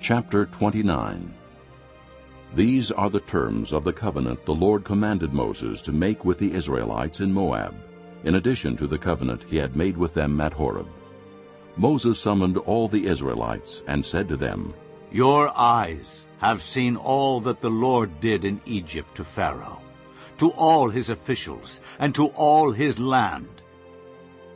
Chapter 29 These are the terms of the covenant the Lord commanded Moses to make with the Israelites in Moab, in addition to the covenant he had made with them at Horeb. Moses summoned all the Israelites and said to them, Your eyes have seen all that the Lord did in Egypt to Pharaoh, to all his officials, and to all his land.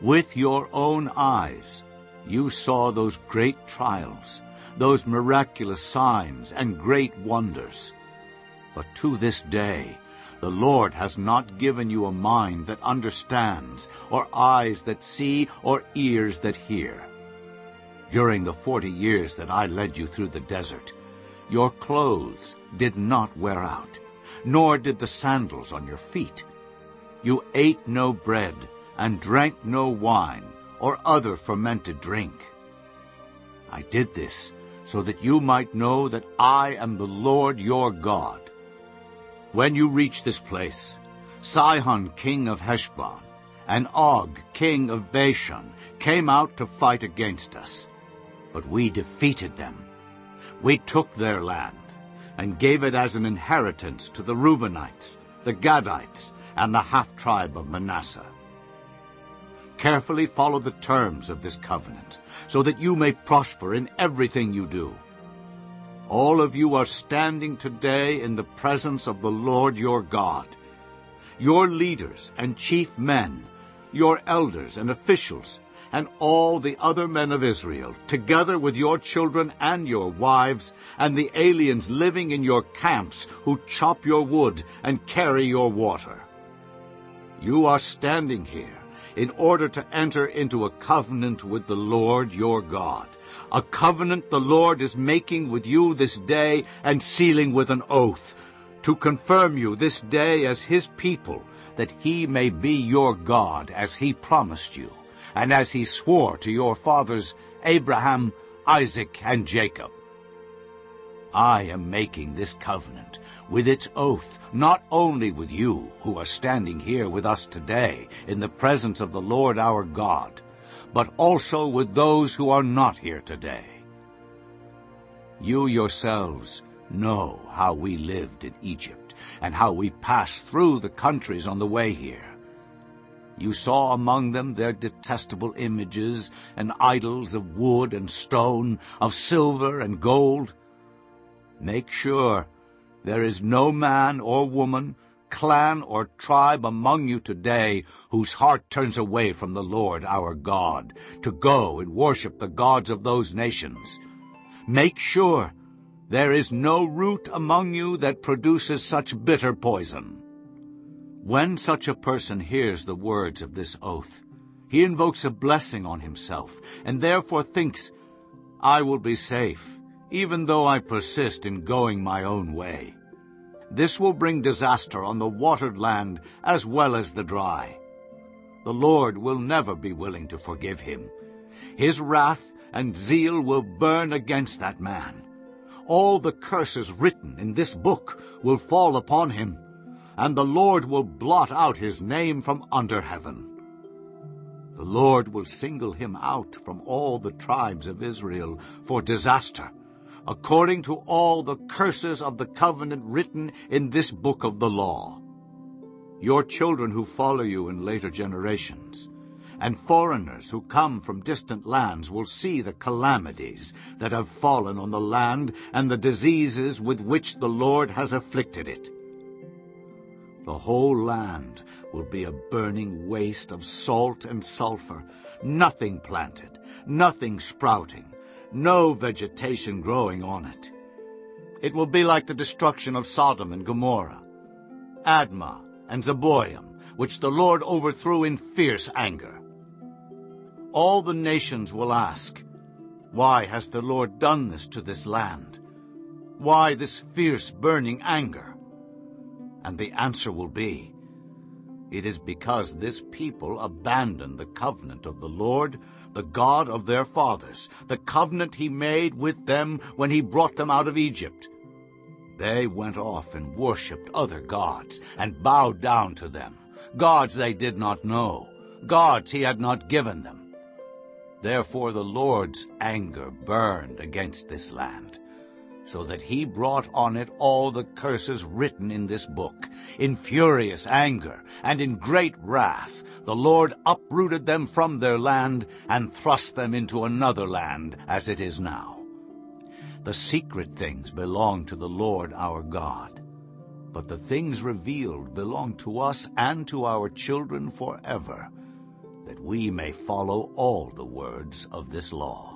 With your own eyes you saw those great trials, those miraculous signs and great wonders. But to this day the Lord has not given you a mind that understands, or eyes that see, or ears that hear. During the forty years that I led you through the desert, your clothes did not wear out, nor did the sandals on your feet. You ate no bread and drank no wine or other fermented drink. I did this so that you might know that I am the Lord your God. When you reach this place, Sihon king of Heshbon and Og king of Bashan came out to fight against us. But we defeated them. We took their land and gave it as an inheritance to the Reubenites, the Gadites, and the half-tribe of Manasseh. Carefully follow the terms of this covenant, so that you may prosper in everything you do. All of you are standing today in the presence of the Lord your God. Your leaders and chief men, your elders and officials, and all the other men of Israel, together with your children and your wives, and the aliens living in your camps who chop your wood and carry your water. You are standing here in order to enter into a covenant with the Lord your God, a covenant the Lord is making with you this day and sealing with an oath, to confirm you this day as his people, that he may be your God as he promised you and as he swore to your fathers Abraham, Isaac, and Jacob. I am making this covenant with its oath, not only with you who are standing here with us today in the presence of the Lord our God, but also with those who are not here today. You yourselves know how we lived in Egypt and how we passed through the countries on the way here. You saw among them their detestable images and idols of wood and stone, of silver and gold. Make sure there is no man or woman, clan or tribe among you today whose heart turns away from the Lord our God to go and worship the gods of those nations. Make sure there is no root among you that produces such bitter poison. When such a person hears the words of this oath, he invokes a blessing on himself, and therefore thinks, I will be safe, even though I persist in going my own way. This will bring disaster on the watered land as well as the dry. The Lord will never be willing to forgive him. His wrath and zeal will burn against that man. All the curses written in this book will fall upon him and the Lord will blot out his name from under heaven. The Lord will single him out from all the tribes of Israel for disaster, according to all the curses of the covenant written in this book of the law. Your children who follow you in later generations, and foreigners who come from distant lands will see the calamities that have fallen on the land and the diseases with which the Lord has afflicted it. The whole land will be a burning waste of salt and sulfur, nothing planted, nothing sprouting, no vegetation growing on it. It will be like the destruction of Sodom and Gomorrah, Admah and Zeboim, which the Lord overthrew in fierce anger. All the nations will ask, Why has the Lord done this to this land? Why this fierce burning anger? And the answer will be, It is because this people abandoned the covenant of the Lord, the God of their fathers, the covenant he made with them when he brought them out of Egypt. They went off and worshipped other gods and bowed down to them, gods they did not know, gods he had not given them. Therefore the Lord's anger burned against this land, so that he brought on it all the curses written in this book. In furious anger and in great wrath the Lord uprooted them from their land and thrust them into another land, as it is now. The secret things belong to the Lord our God, but the things revealed belong to us and to our children forever, that we may follow all the words of this law.